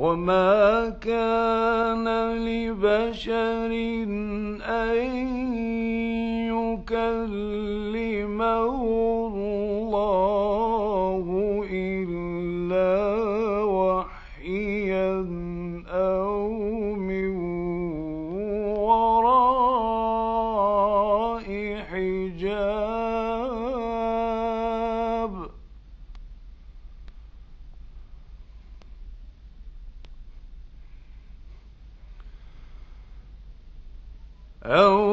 وما كان لبشر أن يكلمه أو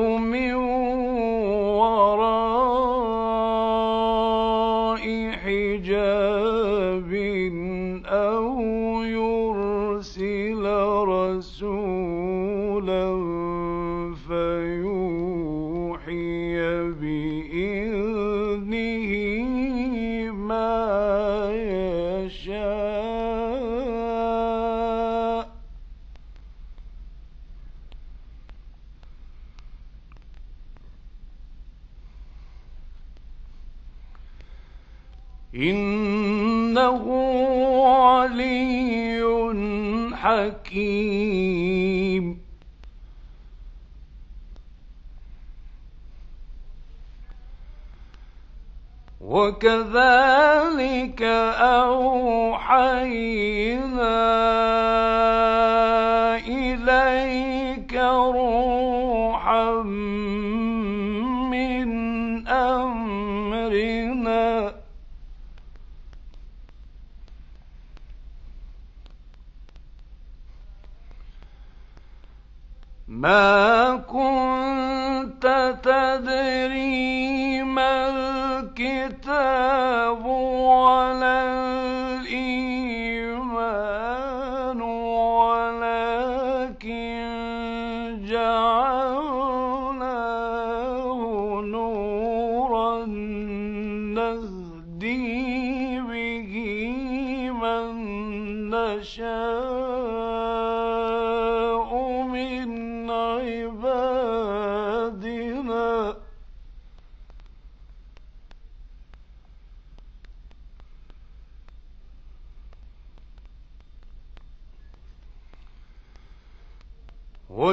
وكذلك أوحينا إليك روحا من أمرنا. ما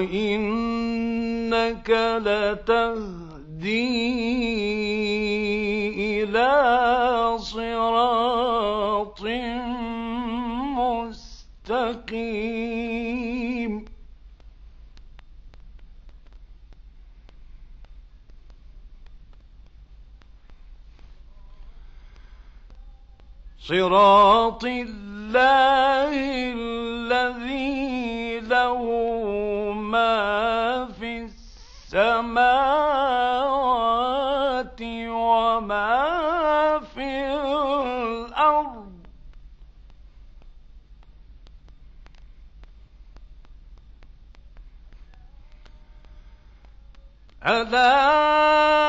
وإنك لتهدي إلى صراط مستقيم. صراط الله ألا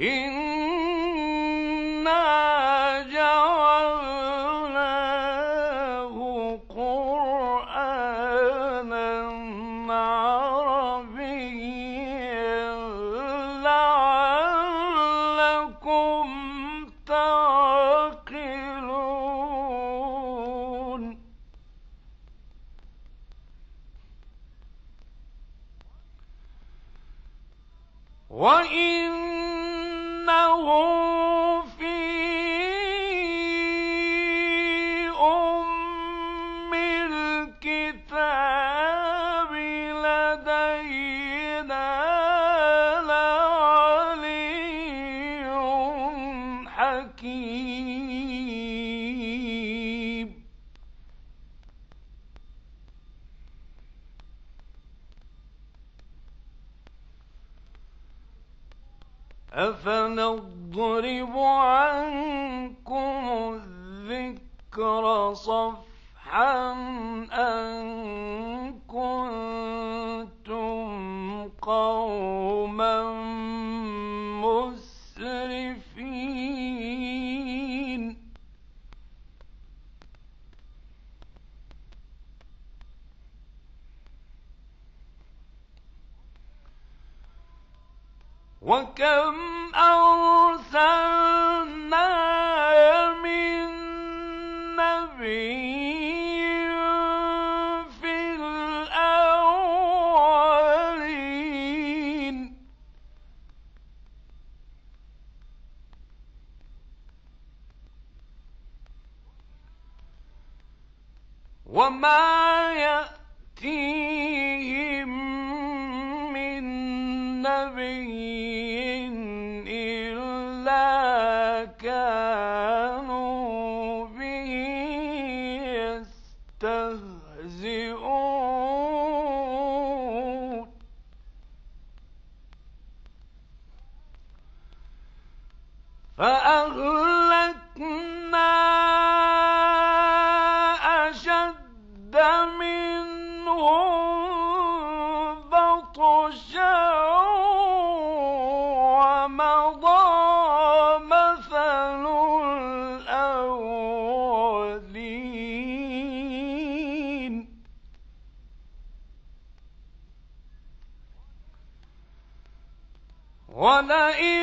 In ونضرب عنكم الذكر صفحا my بعد إن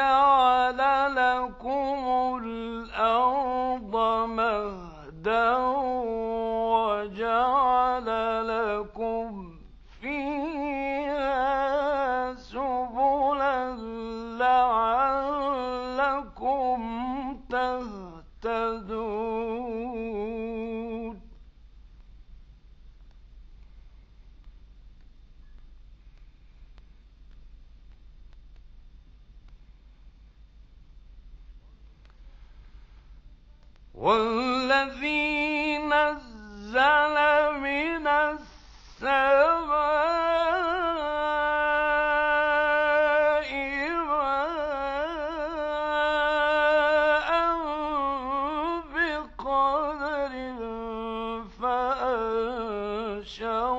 جَاءَ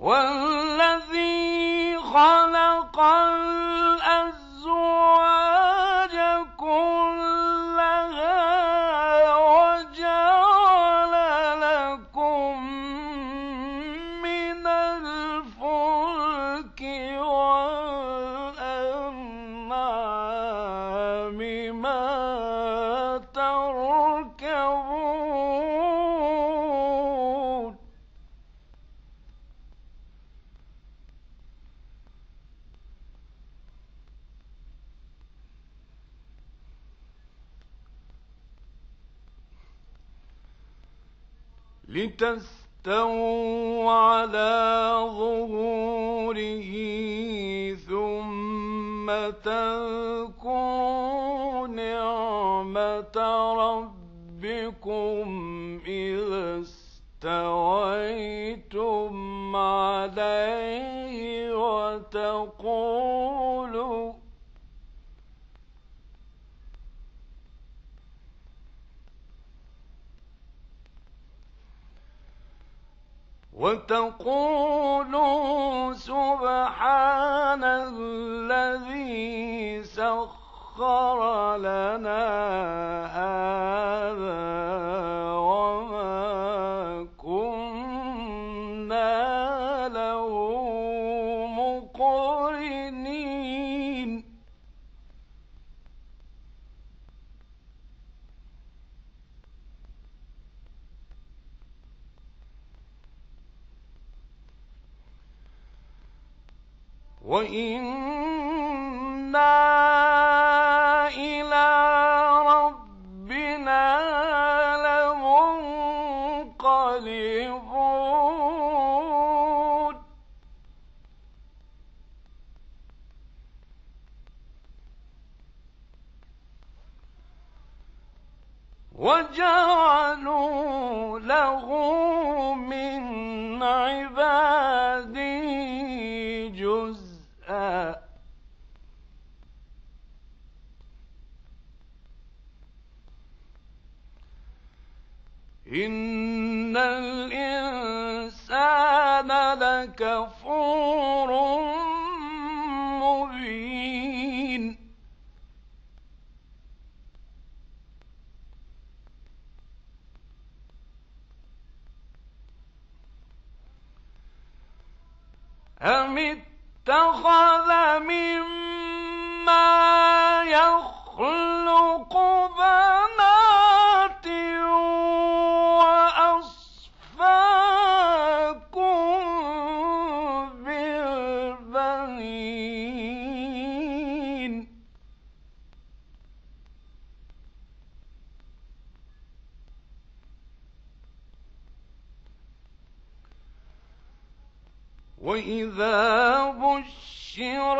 والذي خلق لتستووا على ظهوره ثم تذكروا نعمة ربكم إذا استويتم وتقولوا سبحان الذي سخر لنا وجعلوا له من وإذا بشر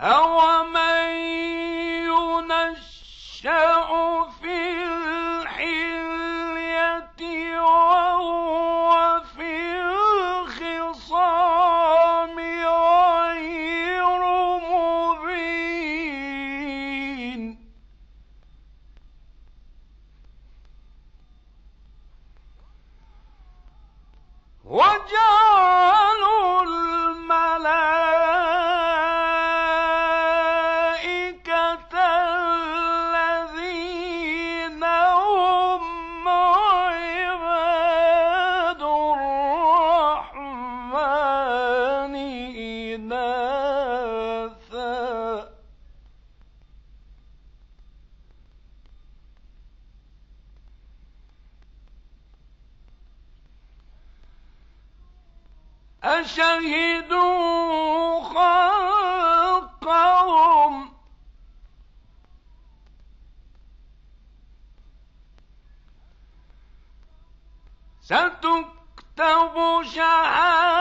أَوَ أشهدوا خلقهم. ستكتب شهادتهم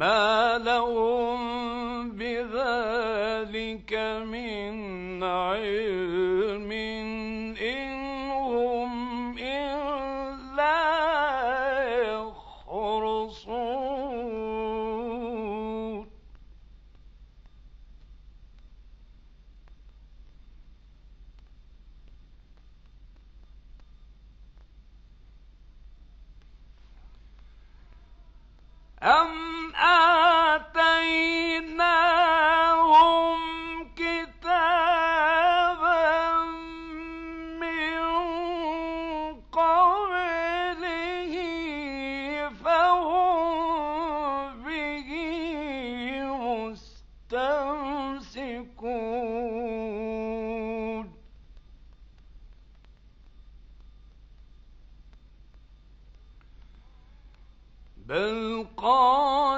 ما لهم بذلك من بل قال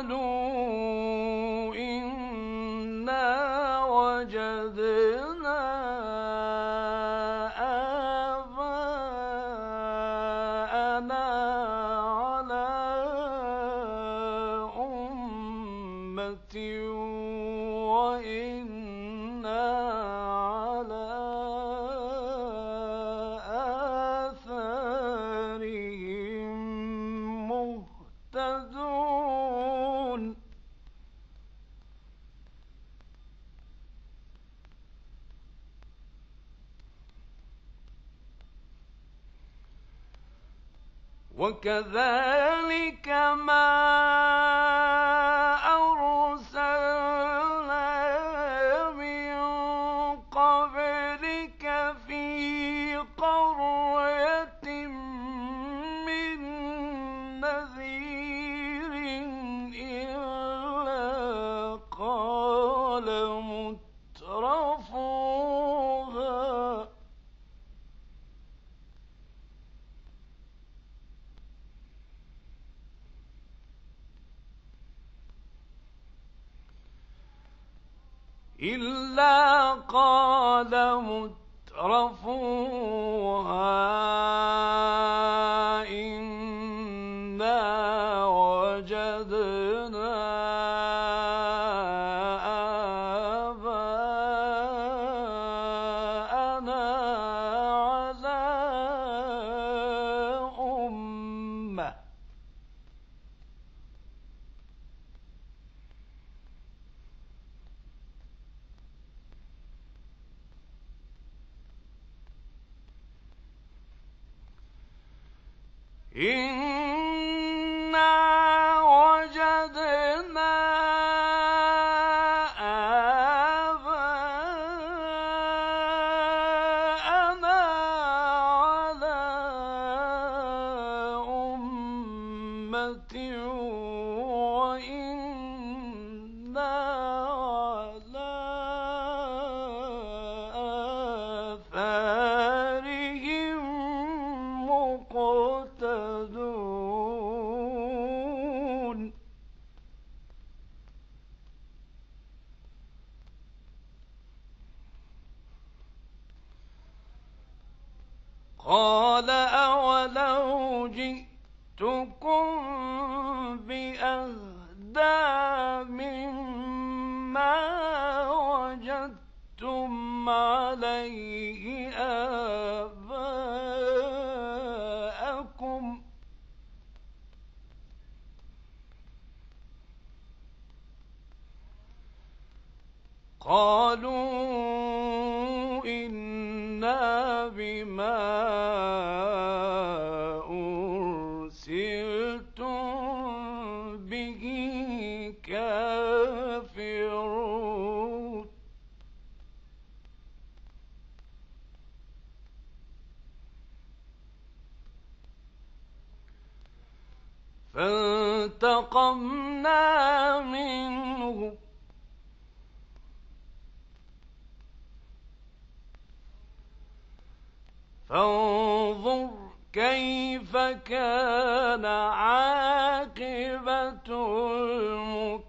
云 قال أولو جئتكم فانتقمنا منه. فانظر كيف كان عاقبة المكرمين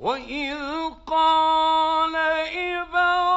وإذ قال إبراهيم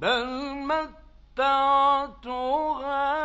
بل متعت هؤلاء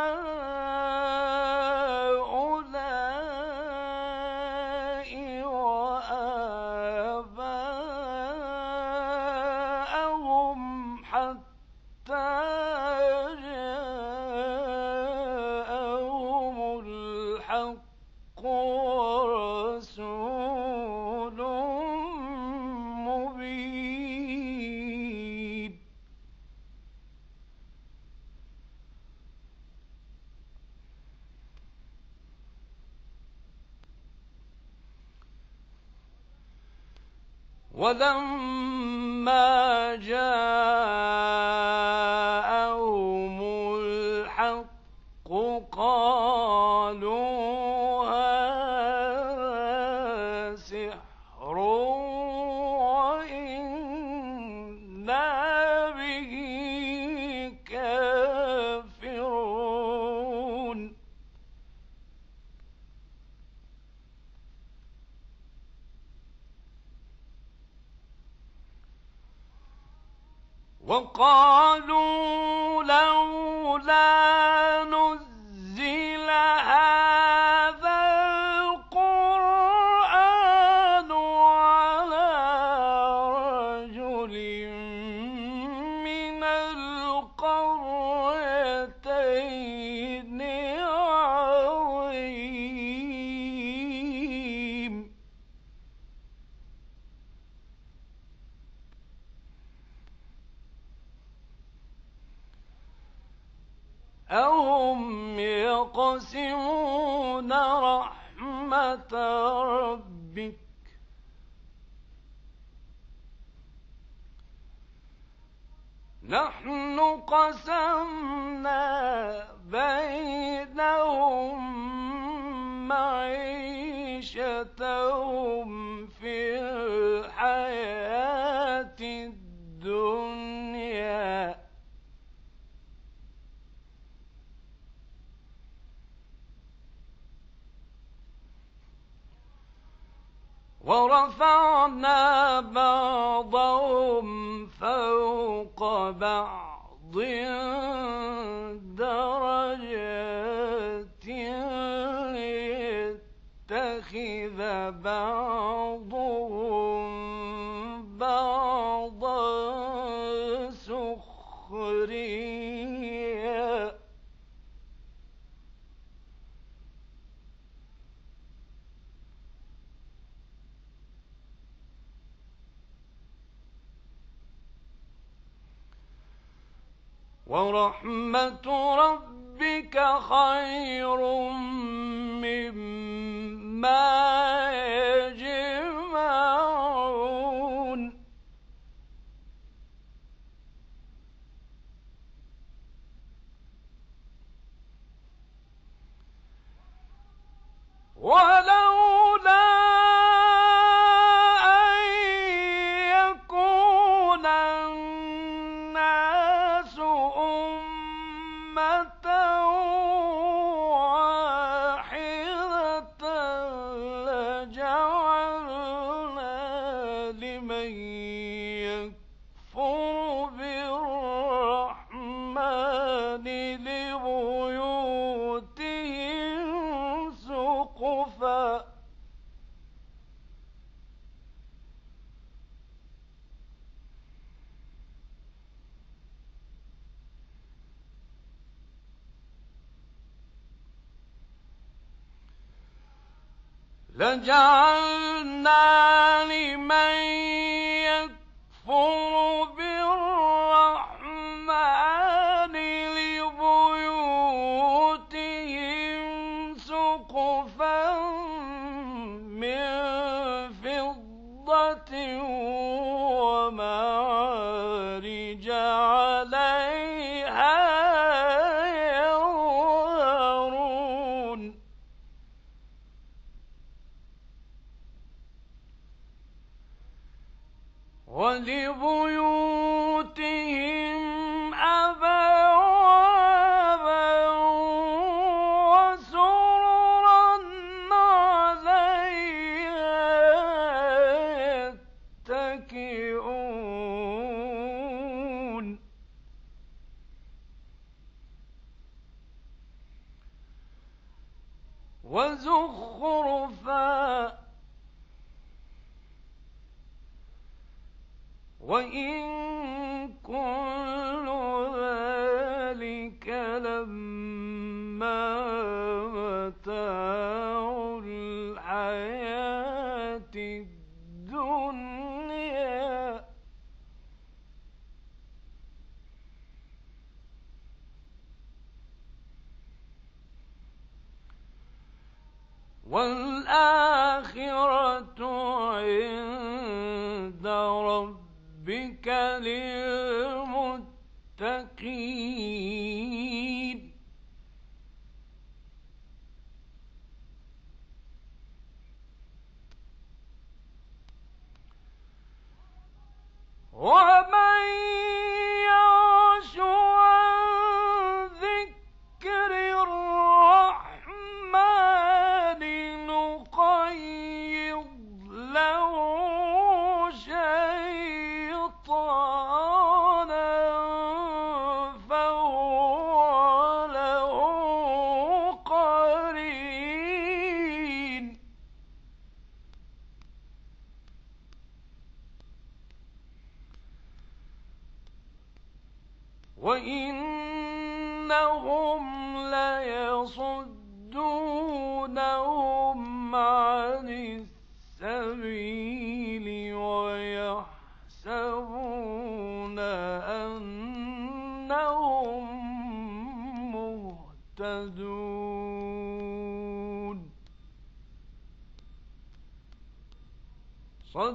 أهم يقسمون رحمة ربك نحن قسمنا بينهم معيشتهم في الحياة ورفعنا بعضهم فوق بعض درجات لاتخذ بعض لجعلنا لمن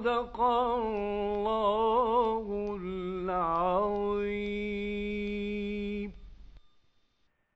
صدق